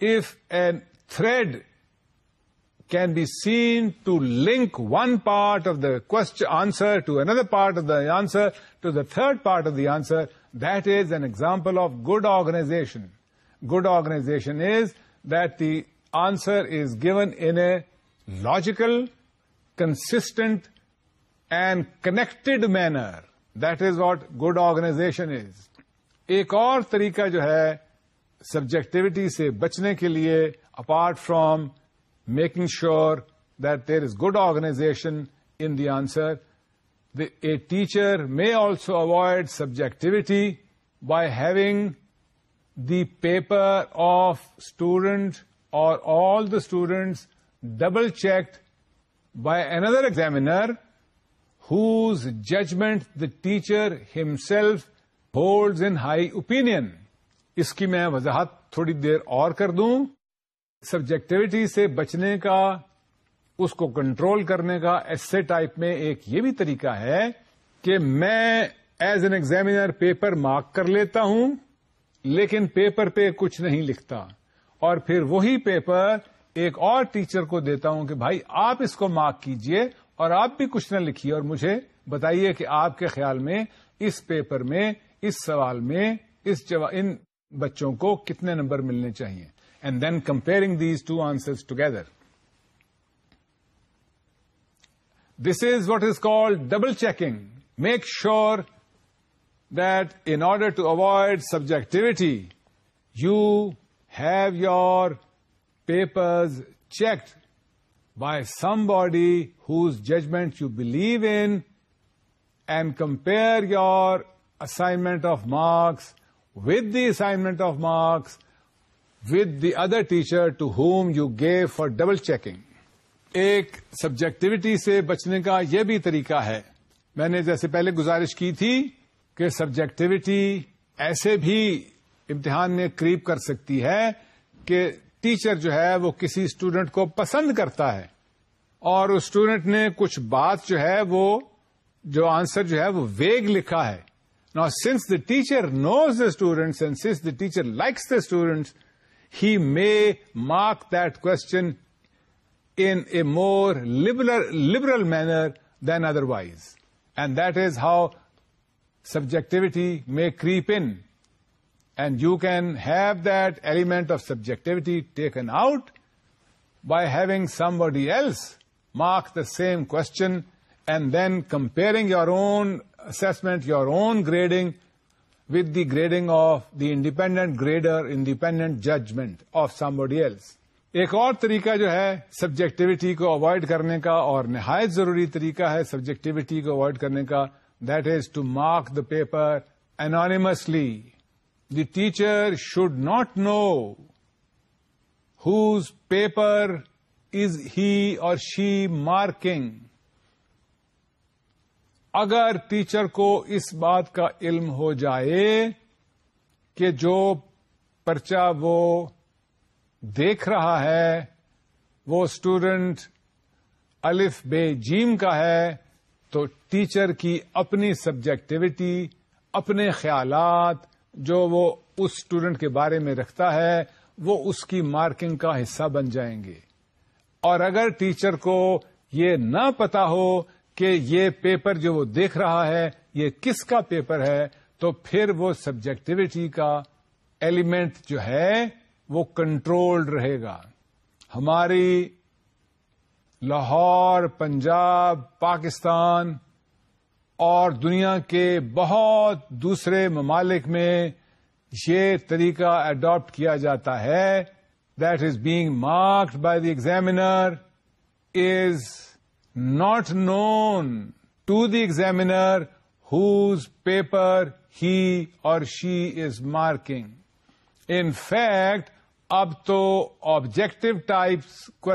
an thread can be seen to link one part of the question answer to another part of the answer to the third part of the answer that is an example of good organisation good organisation is that the answer is given in a logical constant and connected manner that is what good organisation is ایک اور طریقہ جو ہے subjectivity سے بچنے کے لیے apart from making sure there is good organisation in the answer a teacher may also avoid subjectivity by having the paper of student or all the students double checked by another examiner whose judgement the teacher himself holds in high opinion اس کی میں وضاحت تھوڑی دیر اور کر دوں subjectivity سے بچنے کا اس کو کنٹرول کرنے کا ایسے ٹائپ میں ایک یہ بھی طریقہ ہے کہ میں as an examiner paper mark کر لیتا ہوں لیکن پیپر پہ کچھ نہیں لکھتا اور پھر وہی پیپر ایک اور ٹیچر کو دیتا ہوں کہ بھائی آپ اس کو مارک کیجئے اور آپ بھی کچھ نہ لکھیے اور مجھے بتائیے کہ آپ کے خیال میں اس پیپر میں اس سوال میں اس ان بچوں کو کتنے نمبر ملنے چاہیے and then comparing these two answers together. This is what is called double checking. Make sure that in order to avoid subjectivity, you have your papers checked by somebody whose judgment you believe in, and compare your assignment of marks with the assignment of marks with the other teacher to whom you give for double checking ایک subjectivity سے بچنے کا یہ بھی طریقہ ہے میں نے جیسے پہلے گزارش کی تھی کہ سبجیکٹوٹی ایسے بھی امتحان میں قریب کر سکتی ہے کہ ٹیچر جو ہے وہ کسی اسٹوڈنٹ کو پسند کرتا ہے اور اس اسٹوڈنٹ نے کچھ بات جو ہے وہ جو آنسر جو ہے وہ ویگ لکھا ہے نا since the teacher knows the students and since the teacher likes the students he may mark that question in a more liberal manner than otherwise. And that is how subjectivity may creep in. And you can have that element of subjectivity taken out by having somebody else mark the same question and then comparing your own assessment, your own grading with the grading of the independent grader independent judgment of else. ایک اور طریقہ جو ہے subjectivity کو avoid کرنے کا اور نہایت ضروری طریقہ ہے سبجیکٹوٹی کو اوائڈ کرنے کا that is to mark the paper anonymously the teacher should not know his paper is he or she marking اگر ٹیچر کو اس بات کا علم ہو جائے کہ جو پرچہ وہ دیکھ رہا ہے وہ اسٹوڈینٹ الف بے جیم کا ہے تو ٹیچر کی اپنی سبجیکٹیوٹی اپنے خیالات جو وہ اس اسٹوڈینٹ کے بارے میں رکھتا ہے وہ اس کی مارکنگ کا حصہ بن جائیں گے اور اگر ٹیچر کو یہ نہ پتا ہو کہ یہ پیپر جو وہ دیکھ رہا ہے یہ کس کا پیپر ہے تو پھر وہ سبجیکٹوٹی کا ایلیمنٹ جو ہے وہ کنٹرولڈ رہے گا ہماری لاہور پنجاب پاکستان اور دنیا کے بہت دوسرے ممالک میں یہ طریقہ اڈاپٹ کیا جاتا ہے that is being marked by the examiner is not known to the examiner his paper he or she is marking in fact اب تو آبجیکٹو ٹائپ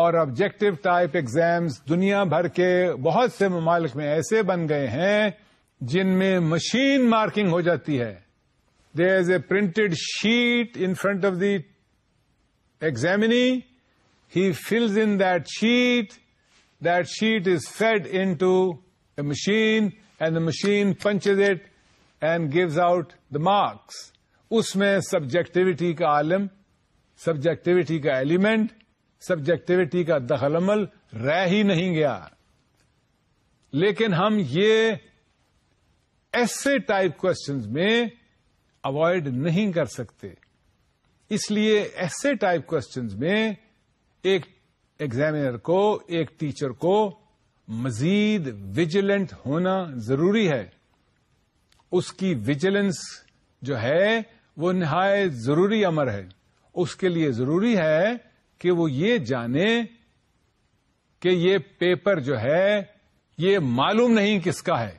اور آبجیکٹو ٹائپ ایگزامس دنیا بھر کے بہت سے ممالک میں ایسے بن گئے ہیں جن میں مشین مارکنگ ہو جاتی ہے this a printed sheet in front of the examinee he fills in that that sheet is fed into a machine and the machine punches it and gives out the marks اس میں subjectivity کا عالم subjectivity کا element subjectivity کا دخل عمل رہ ہی نہیں گیا لیکن ہم یہ ایسے ٹائپ کوشچنز میں اوائڈ نہیں کر سکتے اس لیے ایسے ٹائپ کوشچنز میں ایک ایگزامینر کو ایک ٹیچر کو مزید وجیلنٹ ہونا ضروری ہے اس کی وجیلنس جو ہے وہ نہایت ضروری امر ہے اس کے لیے ضروری ہے کہ وہ یہ جانے کہ یہ پیپر جو ہے یہ معلوم نہیں کس کا ہے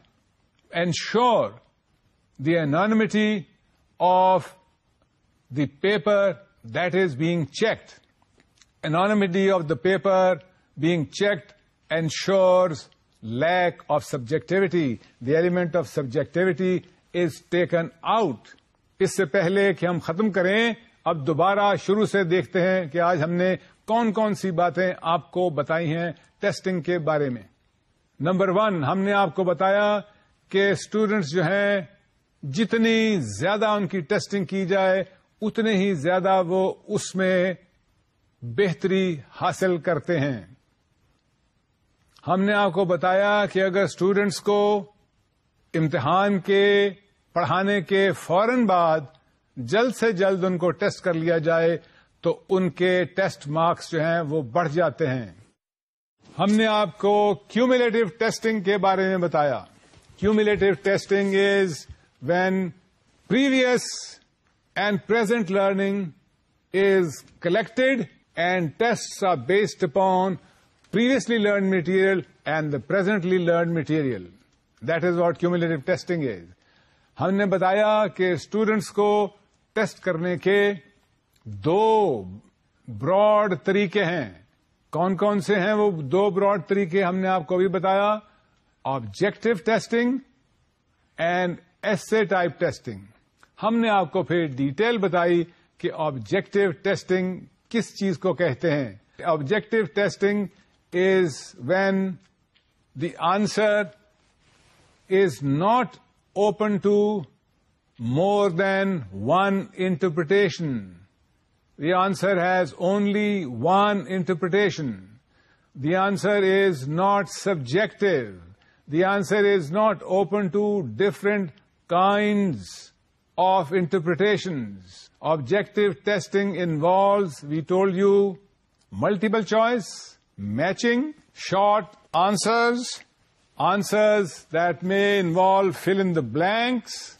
ensure the anonymity of the paper that is being checked anonymity of the paper being checked ensures lack lack of subjectivity the element of subjectivity is taken out اس سے پہلے کہ ہم ختم کریں اب دوبارہ شروع سے دیکھتے ہیں کہ آج ہم نے کون کون سی باتیں آپ کو بتائی ہیں ٹیسٹنگ کے بارے میں نمبر ون ہم نے آپ کو بتایا کہ اسٹوڈینٹس جو ہیں جتنی زیادہ ان کی ٹیسٹنگ کی جائے اتنے ہی زیادہ وہ اس میں بہتری حاصل کرتے ہیں ہم نے آپ کو بتایا کہ اگر اسٹوڈینٹس کو امتحان کے پڑھانے کے فوراً بعد جلد سے جلد ان کو ٹیسٹ کر لیا جائے تو ان کے ٹیسٹ مارکس جو ہیں وہ بڑھ جاتے ہیں ہم نے آپ کو کیومولیٹو ٹیسٹنگ کے بارے میں بتایا cumulative testing is when previous and present learning is collected and test are based upon previously learn material and the presently learn material that is what cumulative testing is ہم نے بتایا کہ students کو test کرنے کے دو Broad طریقے ہیں کون کون سے ہیں وہ دو براڈ طریقے ہم نے آپ کو بھی بتایا objective testing and essay type testing ہم نے آپ کو پھر ڈیٹیل بتائی کہ آبجیکٹو ٹیسٹنگ کس چیز کو کہتے ہیں objective testing is when the answer is not open to more than one interpretation the answer has only one interpretation the answer is not subjective the answer is not open to different kinds of interpretations. Objective testing involves, we told you, multiple choice, matching, short answers, answers that may involve fill in the blanks.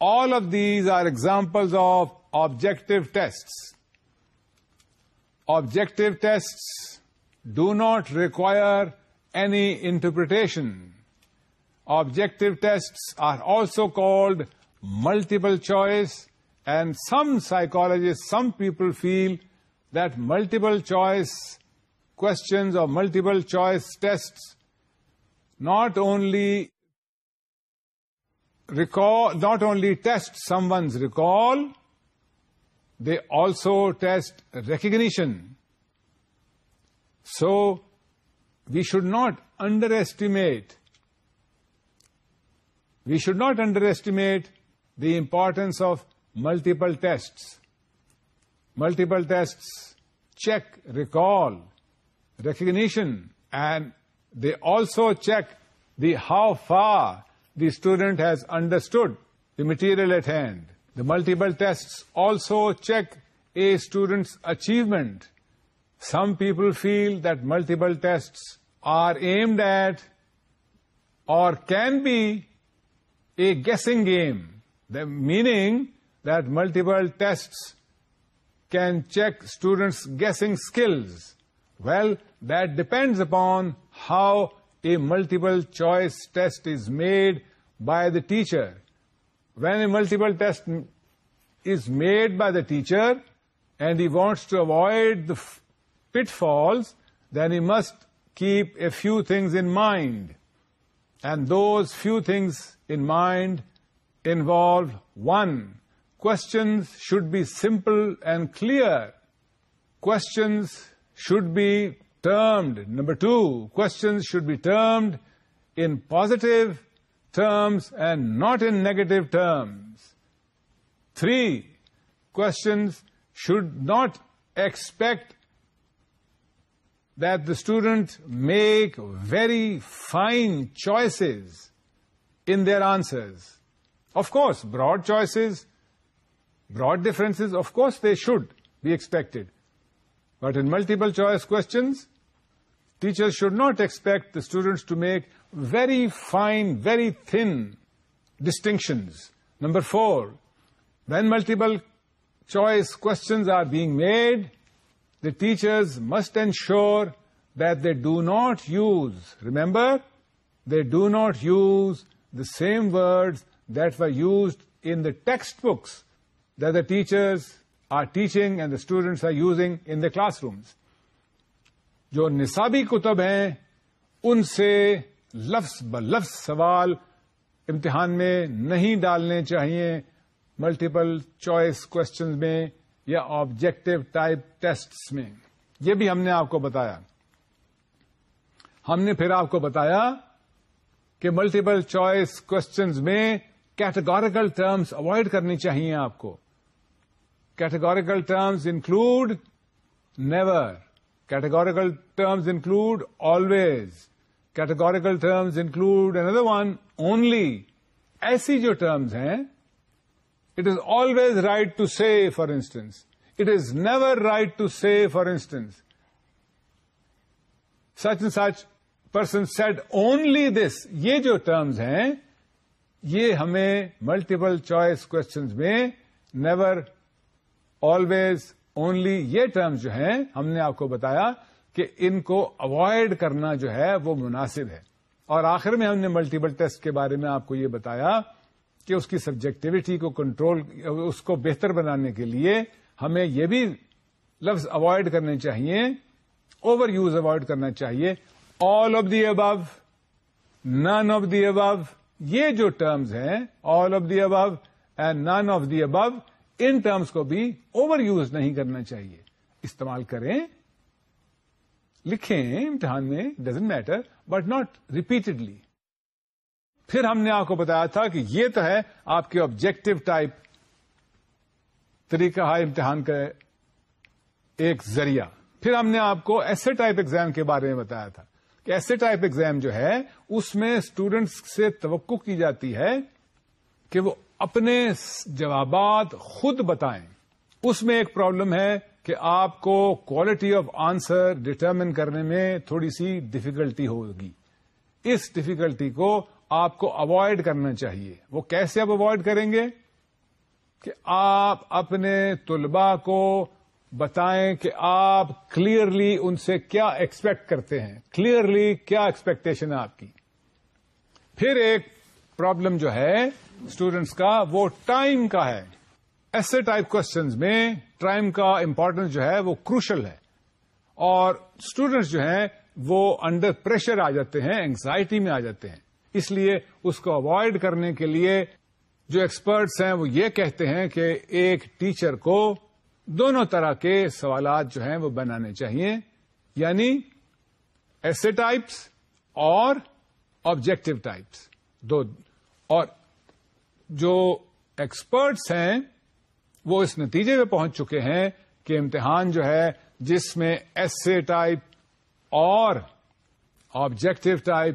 All of these are examples of objective tests. Objective tests do not require any interpretation. Objective tests are also called multiple choice, and some psychologists, some people feel that multiple choice questions or multiple choice tests not only test someone's recall, they also test recognition. So we should not underestimate the importance of multiple tests. Multiple tests check recall, recognition, and they also check how far the student has understood the material at hand. The multiple tests also check a student's achievement. Some people feel that multiple tests are aimed at or can be a guessing game. Meaning that multiple tests can check students' guessing skills. Well, that depends upon how a multiple choice test is made by the teacher. When a multiple test is made by the teacher and he wants to avoid the pitfalls, then he must keep a few things in mind. And those few things in mind involved. 1. Questions should be simple and clear. Questions should be termed. Number 2, questions should be termed in positive terms and not in negative terms. 3, questions should not expect that the student make very fine choices in their answers. Of course, broad choices, broad differences, of course they should be expected. But in multiple choice questions, teachers should not expect the students to make very fine, very thin distinctions. Number 4, when multiple choice questions are being made, the teachers must ensure that they do not use, remember, they do not use the same words that were used in the textbooks the teachers are teaching and the students are using in the class جو نصابی کتب ہیں ان سے لفظ بلفظ سوال امتحان میں نہیں ڈالنے چاہیے ملٹیپل چوائس کوشچنز میں یا آبجیکٹو ٹائپ ٹیسٹ میں یہ بھی ہم نے آپ کو بتایا ہم نے پھر آپ کو بتایا کہ ملٹیپل چوائس کوشچنز میں کیٹاگوریکل ٹرمس اوائڈ کرنی چاہیے آپ کو categorical terms include never categorical terms include always categorical terms include اندر ون اونلی ایسی جو ٹرمز ہیں it is always right to C for instance it is never right to C for instance such and such person set only this یہ جو terms ہیں یہ ہمیں multiple choice questions میں نیور آلویز اونلی یہ terms جو ہیں ہم نے آپ کو بتایا کہ ان کو اوائڈ کرنا جو ہے وہ مناسب ہے اور آخر میں ہم نے ملٹیپل ٹیسٹ کے بارے میں آپ کو یہ بتایا کہ اس کی سبجیکٹیوٹی کو کنٹرول اس کو بہتر بنانے کے لیے ہمیں یہ بھی لفظ اوائڈ کرنے چاہیے اوور یوز اوائڈ کرنا چاہیے all of the above none of the above یہ جو ٹرمز ہیں all of the above and none of the above ان ٹرمز کو بھی اوور یوز نہیں کرنا چاہیے استعمال کریں لکھیں امتحان میں doesn't matter but not repeatedly پھر ہم نے آپ کو بتایا تھا کہ یہ تو ہے آپ کے آبجیکٹو ٹائپ طریقہ ہے ہاں امتحان کا ایک ذریعہ پھر ہم نے آپ کو ایسے ٹائپ ایگزام کے بارے میں بتایا تھا ایسے ٹائپ ایگزام جو ہے اس میں اسٹوڈنٹس سے توقع کی جاتی ہے کہ وہ اپنے جوابات خود بتائیں اس میں ایک پرابلم ہے کہ آپ کو کوالٹی آف آنسر ڈٹرمن کرنے میں تھوڑی سی ڈفیکلٹی ہوگی اس ڈفیکلٹی کو آپ کو اوائڈ کرنا چاہیے وہ کیسے آپ اوائڈ کریں گے کہ آپ اپنے طلباء کو بتائیں کہ آپ کلیئرلی ان سے کیا ایکسپیکٹ کرتے ہیں کلیئرلی کیا ایکسپیکٹیشن ہے آپ کی پھر ایک پرابلم جو ہے اسٹوڈینٹس کا وہ ٹائم کا ہے ایسے ٹائپ کوشچنز میں ٹائم کا امپورٹنس جو ہے وہ کروشل ہے اور اسٹوڈینٹس جو ہیں وہ انڈر پریشر آ جاتے ہیں اینگزائٹی میں آ جاتے ہیں اس لیے اس کو اوائڈ کرنے کے لیے جو ایکسپرٹس ہیں وہ یہ کہتے ہیں کہ ایک ٹیچر کو دونوں طرح کے سوالات جو ہیں وہ بنانے چاہیے یعنی ایسے ٹائپس اور آبجیکٹو ٹائپس دو اور جو ایکسپرٹس ہیں وہ اس نتیجے پہ پہنچ چکے ہیں کہ امتحان جو ہے جس میں ایسے ٹائپ اور آبجیکٹو ٹائپ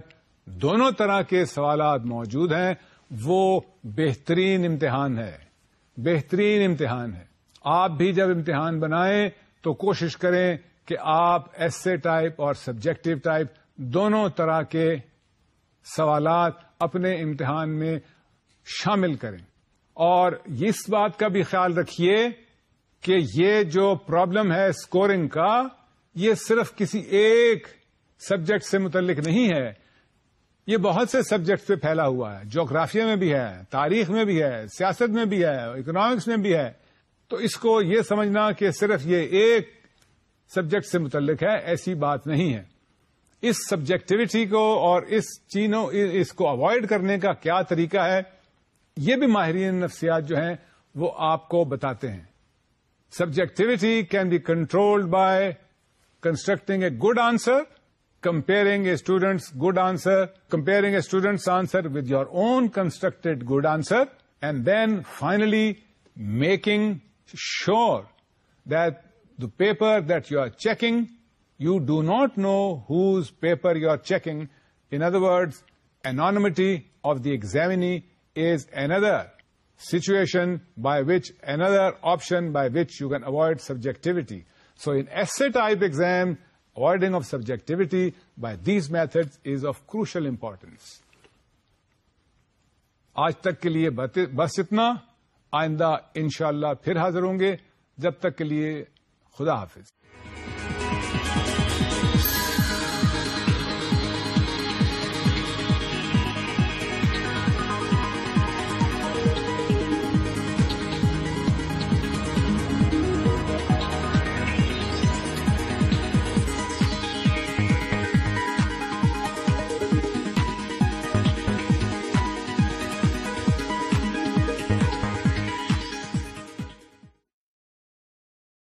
دونوں طرح کے سوالات موجود ہیں وہ بہترین امتحان ہے بہترین امتحان ہے آپ بھی جب امتحان بنائیں تو کوشش کریں کہ آپ ایسے ٹائپ اور سبجیکٹو ٹائپ دونوں طرح کے سوالات اپنے امتحان میں شامل کریں اور اس بات کا بھی خیال رکھیے کہ یہ جو پرابلم ہے اسکورنگ کا یہ صرف کسی ایک سبجیکٹ سے متعلق نہیں ہے یہ بہت سے سبجیکٹ پہ پھیلا ہوا ہے جغرافیہ میں بھی ہے تاریخ میں بھی ہے سیاست میں بھی ہے اکنامکس میں بھی ہے تو اس کو یہ سمجھنا کہ صرف یہ ایک سبجیکٹ سے متعلق ہے ایسی بات نہیں ہے اس سبجیکٹوٹی کو اور اس چینوں اس کو اوائڈ کرنے کا کیا طریقہ ہے یہ بھی ماہرین نفسیات جو ہیں وہ آپ کو بتاتے ہیں subjectivity can be controlled by constructing a good answer comparing a student's good answer comparing a student's answer with your own constructed good answer and then finally making sure the paper that you are checking you do not know whose paper you are checking in other words anonymity of the examinee is another situation by which another option by which you can avoid subjectivity so N essay type exam avoiding of subjectivity by these method is of crucial importance آج تک کے لیے بس اتنا آئندہ انشاءاللہ پھر حاضر ہوں گے جب تک کے لیے خدا حافظ